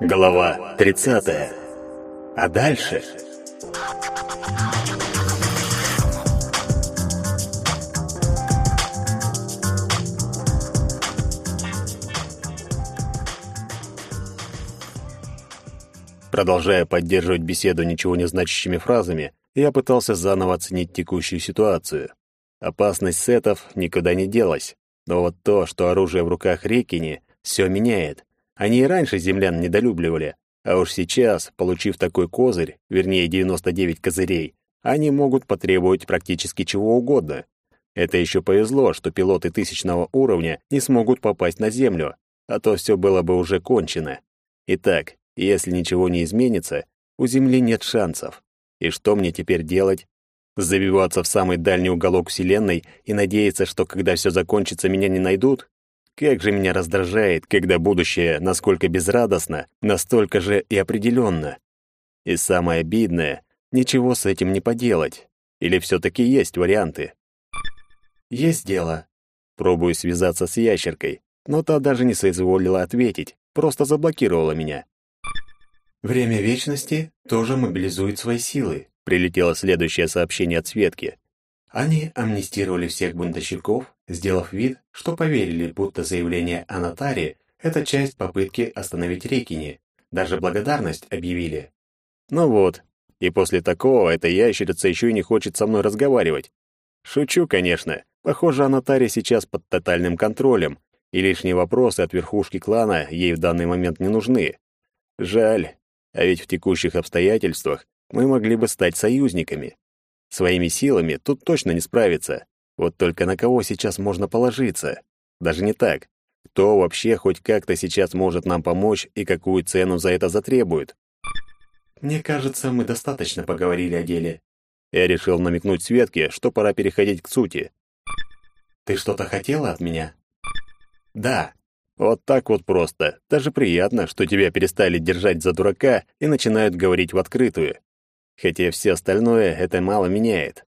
Глава 30. А дальше... Продолжая поддерживать беседу ничего не значащими фразами, я пытался заново оценить текущую ситуацию. Опасность сетов никуда не делась, но вот то, что оружие в руках Рекини, все меняет. Они и раньше землян недолюбливали, а уж сейчас, получив такой козырь, вернее 99 козырей, они могут потребовать практически чего угодно. Это еще повезло, что пилоты тысячного уровня не смогут попасть на Землю, а то все было бы уже кончено. Итак, если ничего не изменится, у Земли нет шансов. И что мне теперь делать? Забиваться в самый дальний уголок Вселенной и надеяться, что когда все закончится, меня не найдут? Как же меня раздражает, когда будущее насколько безрадостно, настолько же и определенно. И самое обидное, ничего с этим не поделать. Или все-таки есть варианты? Есть дело. Пробую связаться с ящеркой, но та даже не соизволила ответить, просто заблокировала меня. Время вечности тоже мобилизует свои силы. Прилетело следующее сообщение от Светки. Они амнистировали всех бунтовщиков, сделав вид, что поверили, будто заявление о Натаре – это часть попытки остановить Рекини. Даже благодарность объявили. Ну вот, и после такого эта ящерица еще и не хочет со мной разговаривать. Шучу, конечно. Похоже, Анатария сейчас под тотальным контролем, и лишние вопросы от верхушки клана ей в данный момент не нужны. Жаль, а ведь в текущих обстоятельствах мы могли бы стать союзниками. Своими силами тут точно не справиться. Вот только на кого сейчас можно положиться? Даже не так. Кто вообще хоть как-то сейчас может нам помочь и какую цену за это затребует? Мне кажется, мы достаточно поговорили о деле. Я решил намекнуть Светке, что пора переходить к сути. Ты что-то хотела от меня? Да, вот так вот просто. Даже приятно, что тебя перестали держать за дурака и начинают говорить в открытую. Хотя все остальное это мало меняет.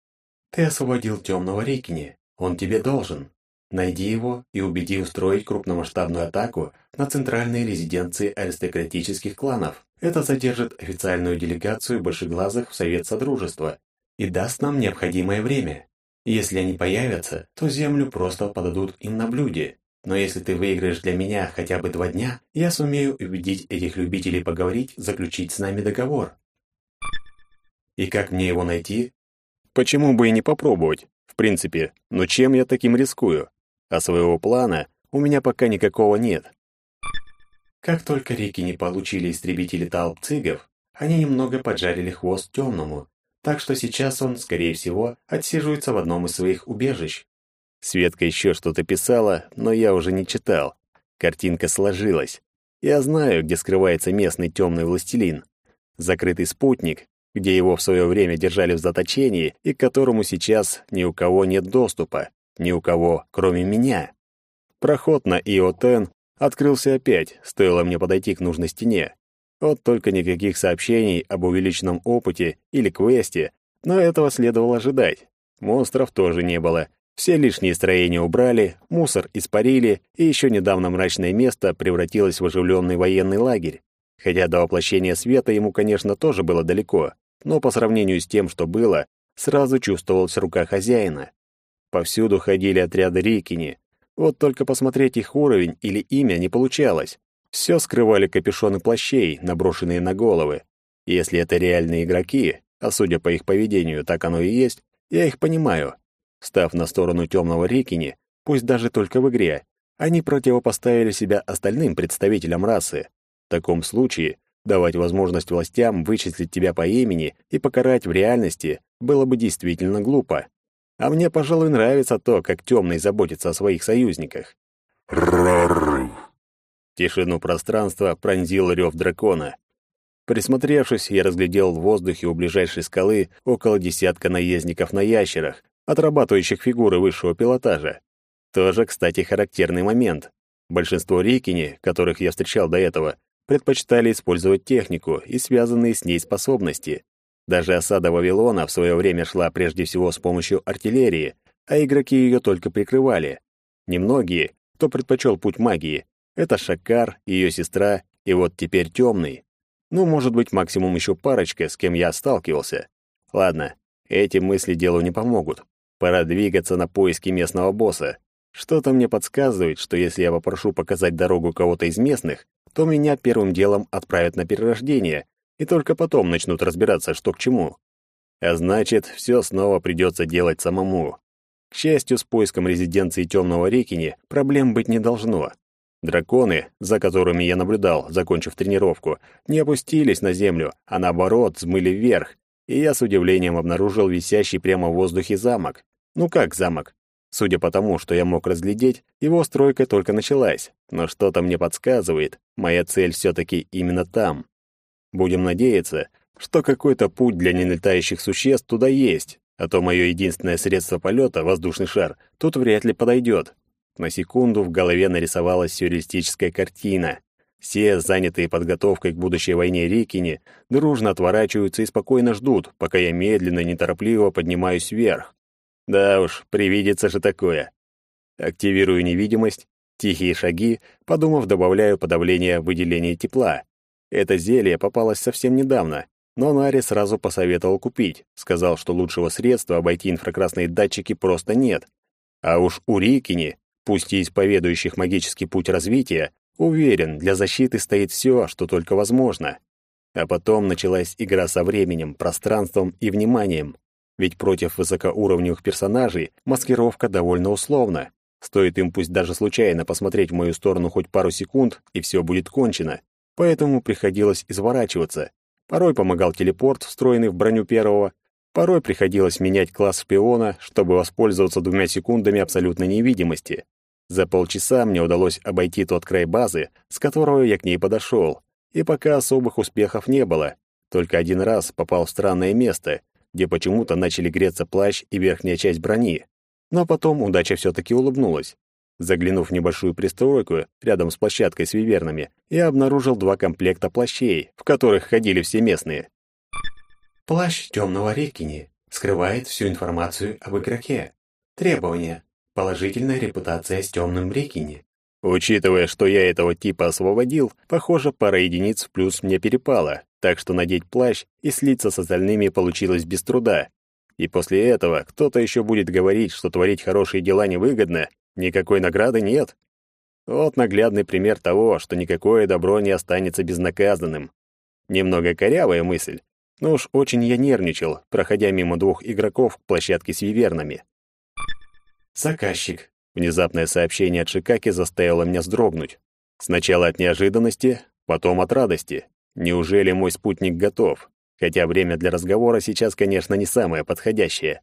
Ты освободил темного Рикини. Он тебе должен. Найди его и убеди устроить крупномасштабную атаку на центральные резиденции аристократических кланов. Это задержит официальную делегацию большеглазых в Совет Содружества и даст нам необходимое время. Если они появятся, то землю просто подадут им на блюде. Но если ты выиграешь для меня хотя бы два дня, я сумею убедить этих любителей поговорить, заключить с нами договор. И как мне его найти? Почему бы и не попробовать? В принципе, но чем я таким рискую? А своего плана у меня пока никакого нет. Как только реки не получили истребители талп цигов, они немного поджарили хвост темному, так что сейчас он, скорее всего, отсиживается в одном из своих убежищ. Светка еще что-то писала, но я уже не читал. Картинка сложилась. Я знаю, где скрывается местный темный властелин. Закрытый спутник, где его в свое время держали в заточении и к которому сейчас ни у кого нет доступа, ни у кого, кроме меня. Проход на Иотен открылся опять, стоило мне подойти к нужной стене. Вот только никаких сообщений об увеличенном опыте или квесте, но этого следовало ожидать. Монстров тоже не было, все лишние строения убрали, мусор испарили, и еще недавно мрачное место превратилось в оживленный военный лагерь. Хотя до воплощения света ему, конечно, тоже было далеко, но по сравнению с тем, что было, сразу чувствовалась рука хозяина. Повсюду ходили отряды Рикини. Вот только посмотреть их уровень или имя не получалось. Все скрывали капюшоны плащей, наброшенные на головы. Если это реальные игроки, а судя по их поведению, так оно и есть, я их понимаю. Став на сторону темного Рикини, пусть даже только в игре, они противопоставили себя остальным представителям расы. В таком случае давать возможность властям вычислить тебя по имени и покарать в реальности было бы действительно глупо. А мне, пожалуй, нравится то, как темный заботится о своих союзниках. Тишину пространства пронзил рев дракона. Присмотревшись, я разглядел в воздухе у ближайшей скалы около десятка наездников на ящерах, отрабатывающих фигуры высшего пилотажа. Тоже, кстати, характерный момент. Большинство рикини, которых я встречал до этого, предпочитали использовать технику и связанные с ней способности. Даже осада Вавилона в свое время шла прежде всего с помощью артиллерии, а игроки ее только прикрывали. Немногие, кто предпочел путь магии, это Шакар, ее сестра и вот теперь темный. Ну, может быть, максимум еще парочка, с кем я сталкивался. Ладно, эти мысли делу не помогут. Пора двигаться на поиски местного босса. Что-то мне подсказывает, что если я попрошу показать дорогу кого-то из местных, то меня первым делом отправят на перерождение, и только потом начнут разбираться, что к чему. А значит, все снова придется делать самому. К счастью, с поиском резиденции Темного Рекини проблем быть не должно. Драконы, за которыми я наблюдал, закончив тренировку, не опустились на землю, а наоборот, взмыли вверх, и я с удивлением обнаружил висящий прямо в воздухе замок. Ну как замок? Судя по тому, что я мог разглядеть, его стройка только началась, но что-то мне подсказывает, моя цель все-таки именно там. Будем надеяться, что какой-то путь для нелетающих существ туда есть, а то мое единственное средство полета, воздушный шар, тут вряд ли подойдет. На секунду в голове нарисовалась сюрреалистическая картина. Все, занятые подготовкой к будущей войне Рикини, дружно отворачиваются и спокойно ждут, пока я медленно неторопливо поднимаюсь вверх. Да уж, привидится же такое. Активирую невидимость, тихие шаги, подумав, добавляю подавление выделения тепла. Это зелье попалось совсем недавно, но Нари сразу посоветовал купить, сказал, что лучшего средства обойти инфракрасные датчики просто нет. А уж у Рикини пусть и исповедующих магический путь развития, уверен, для защиты стоит все, что только возможно. А потом началась игра со временем, пространством и вниманием. Ведь против высокоуровневых персонажей маскировка довольно условна. Стоит им пусть даже случайно посмотреть в мою сторону хоть пару секунд, и все будет кончено. Поэтому приходилось изворачиваться. Порой помогал телепорт, встроенный в броню первого, порой приходилось менять класс шпиона, чтобы воспользоваться двумя секундами абсолютной невидимости. За полчаса мне удалось обойти тот край базы, с которого я к ней подошел, и пока особых успехов не было. Только один раз попал в странное место, где почему-то начали греться плащ и верхняя часть брони. Но потом удача все-таки улыбнулась. Заглянув в небольшую пристройку рядом с площадкой с вивернами, я обнаружил два комплекта плащей, в которых ходили все местные. Плащ темного Рекини скрывает всю информацию об игроке. Требования. Положительная репутация с темным Рикини. Учитывая, что я этого типа освободил, похоже, пара единиц плюс мне перепала, так что надеть плащ и слиться с остальными получилось без труда. И после этого кто-то еще будет говорить, что творить хорошие дела невыгодно, никакой награды нет. Вот наглядный пример того, что никакое добро не останется безнаказанным. Немного корявая мысль, но уж очень я нервничал, проходя мимо двух игроков к площадке с вивернами. Заказчик. Внезапное сообщение от Шикаки заставило меня вздрогнуть. Сначала от неожиданности, потом от радости. Неужели мой спутник готов? Хотя время для разговора сейчас, конечно, не самое подходящее.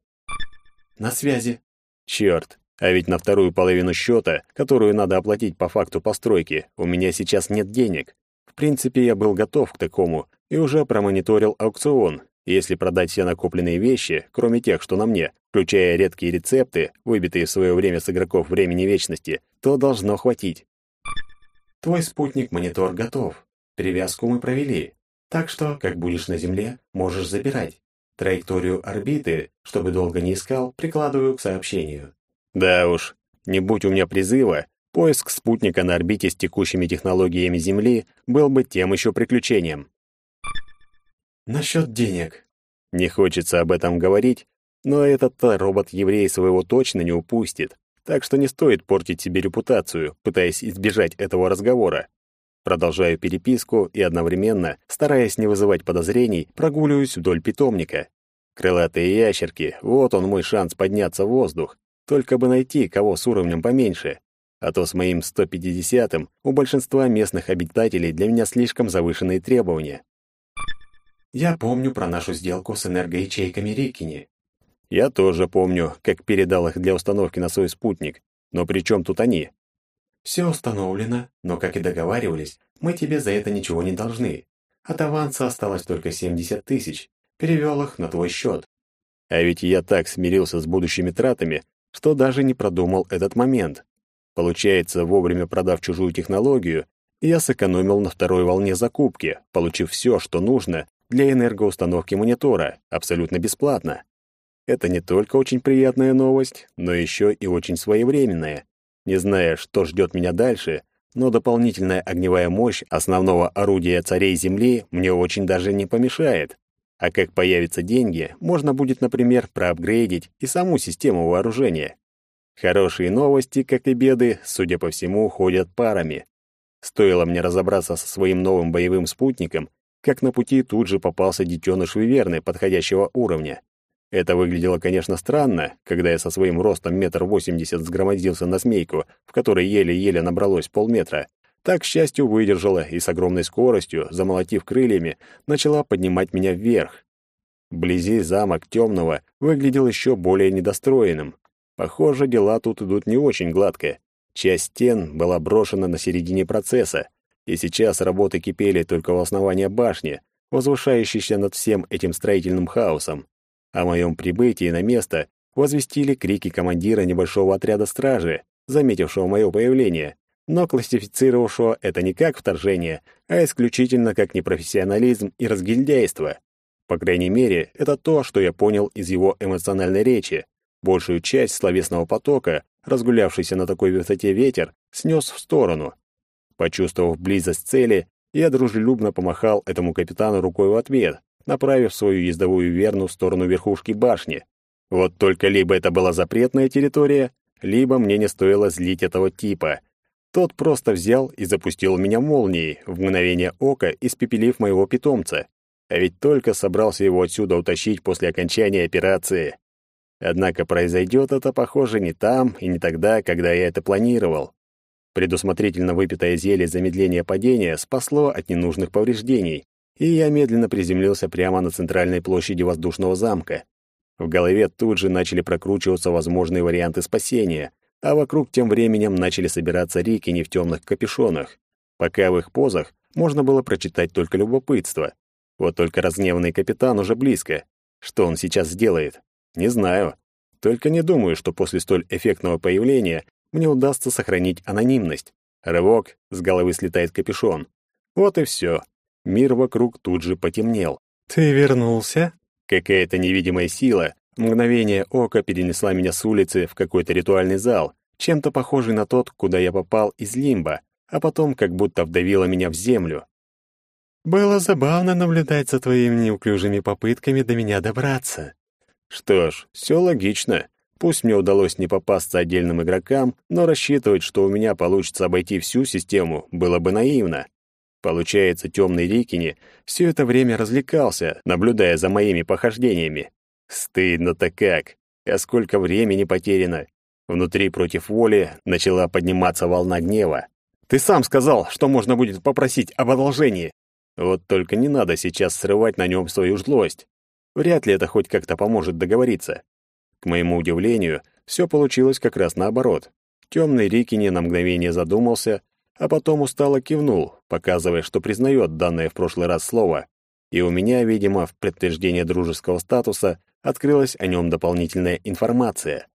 На связи. Черт, а ведь на вторую половину счета, которую надо оплатить по факту постройки, у меня сейчас нет денег. В принципе, я был готов к такому и уже промониторил аукцион, если продать все накопленные вещи, кроме тех, что на мне, включая редкие рецепты, выбитые в свое время с игроков времени вечности, то должно хватить. Твой спутник-монитор готов. Привязку мы провели. Так что, как будешь на Земле, можешь забирать. Траекторию орбиты, чтобы долго не искал, прикладываю к сообщению. Да уж, не будь у меня призыва, поиск спутника на орбите с текущими технологиями Земли был бы тем еще приключением. Насчет денег. Не хочется об этом говорить, но этот робот-еврей своего точно не упустит, так что не стоит портить себе репутацию, пытаясь избежать этого разговора. Продолжаю переписку и одновременно, стараясь не вызывать подозрений, прогуливаюсь вдоль питомника. Крылатые ящерки — вот он мой шанс подняться в воздух. Только бы найти кого с уровнем поменьше. А то с моим 150-м у большинства местных обитателей для меня слишком завышенные требования. Я помню про нашу сделку с энергоячейками Рикини. Я тоже помню, как передал их для установки на свой спутник. Но при чем тут они? Все установлено, но, как и договаривались, мы тебе за это ничего не должны. От аванса осталось только 70 тысяч. Перевел их на твой счет. А ведь я так смирился с будущими тратами, что даже не продумал этот момент. Получается, вовремя продав чужую технологию, я сэкономил на второй волне закупки, получив все, что нужно для энергоустановки монитора, абсолютно бесплатно. Это не только очень приятная новость, но еще и очень своевременная. Не зная, что ждет меня дальше, но дополнительная огневая мощь основного орудия царей Земли мне очень даже не помешает. А как появятся деньги, можно будет, например, проапгрейдить и саму систему вооружения. Хорошие новости, как и беды, судя по всему, ходят парами. Стоило мне разобраться со своим новым боевым спутником, как на пути тут же попался детеныш Виверны подходящего уровня. Это выглядело, конечно, странно, когда я со своим ростом метр восемьдесят сгромоздился на змейку, в которой еле-еле набралось полметра. Так, к счастью, выдержала и с огромной скоростью, замолотив крыльями, начала поднимать меня вверх. Вблизи замок темного выглядел еще более недостроенным. Похоже, дела тут идут не очень гладко. Часть стен была брошена на середине процесса, и сейчас работы кипели только в основании башни, возвышающейся над всем этим строительным хаосом. О моем прибытии на место возвестили крики командира небольшого отряда стражи, заметившего мое появление, но классифицировавшего это не как вторжение, а исключительно как непрофессионализм и разгильдяйство. По крайней мере, это то, что я понял из его эмоциональной речи. Большую часть словесного потока, разгулявшийся на такой высоте ветер, снес в сторону. Почувствовав близость цели, я дружелюбно помахал этому капитану рукой в ответ, направив свою ездовую верну в сторону верхушки башни. Вот только либо это была запретная территория, либо мне не стоило злить этого типа. Тот просто взял и запустил меня молнией, в мгновение ока испепелив моего питомца. А ведь только собрался его отсюда утащить после окончания операции. Однако произойдет это, похоже, не там и не тогда, когда я это планировал. Предусмотрительно выпитое зелье замедления падения спасло от ненужных повреждений, и я медленно приземлился прямо на центральной площади воздушного замка. В голове тут же начали прокручиваться возможные варианты спасения, а вокруг тем временем начали собираться рикини в темных капюшонах. Пока в их позах можно было прочитать только любопытство. Вот только разгневанный капитан уже близко. Что он сейчас сделает? Не знаю. Только не думаю, что после столь эффектного появления мне удастся сохранить анонимность. Рывок, с головы слетает капюшон. Вот и все. Мир вокруг тут же потемнел. «Ты вернулся?» Какая-то невидимая сила мгновение ока перенесла меня с улицы в какой-то ритуальный зал, чем-то похожий на тот, куда я попал из лимба, а потом как будто вдавила меня в землю. «Было забавно наблюдать за твоими неуклюжими попытками до меня добраться». Что ж, все логично. Пусть мне удалось не попасться отдельным игрокам, но рассчитывать, что у меня получится обойти всю систему, было бы наивно. Получается, темный Рикини все это время развлекался, наблюдая за моими похождениями. Стыдно-то как. А сколько времени потеряно. Внутри против воли начала подниматься волна гнева. «Ты сам сказал, что можно будет попросить об одолжении!» Вот только не надо сейчас срывать на нем свою злость. Вряд ли это хоть как-то поможет договориться. К моему удивлению, все получилось как раз наоборот. Темный Рикини на мгновение задумался, а потом устало кивнул, показывая, что признает данное в прошлый раз слово, и у меня, видимо, в подтверждение дружеского статуса открылась о нем дополнительная информация.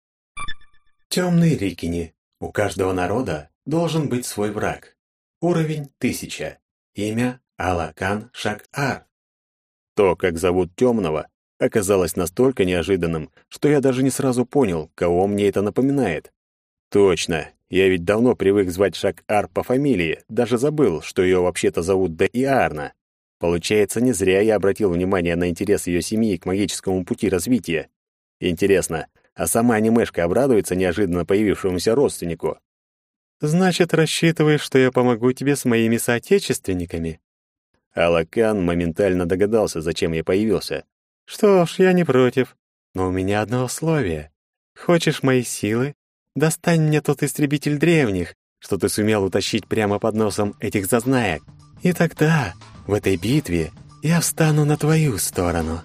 Темный Рикини. У каждого народа должен быть свой враг. Уровень тысяча. Имя Алакан Шак-Ар. То, как зовут темного, оказалось настолько неожиданным, что я даже не сразу понял, кого мне это напоминает. Точно, я ведь давно привык звать Шак-Ар по фамилии, даже забыл, что ее вообще-то зовут Де Иарна. Получается, не зря я обратил внимание на интерес ее семьи к магическому пути развития. Интересно, а сама анимешка обрадуется неожиданно появившемуся родственнику? «Значит, рассчитываешь, что я помогу тебе с моими соотечественниками?» Алакан моментально догадался, зачем я появился. «Что ж, я не против. Но у меня одно условие. Хочешь мои силы? Достань мне тот истребитель древних, что ты сумел утащить прямо под носом этих зазнаек. И тогда, в этой битве, я встану на твою сторону».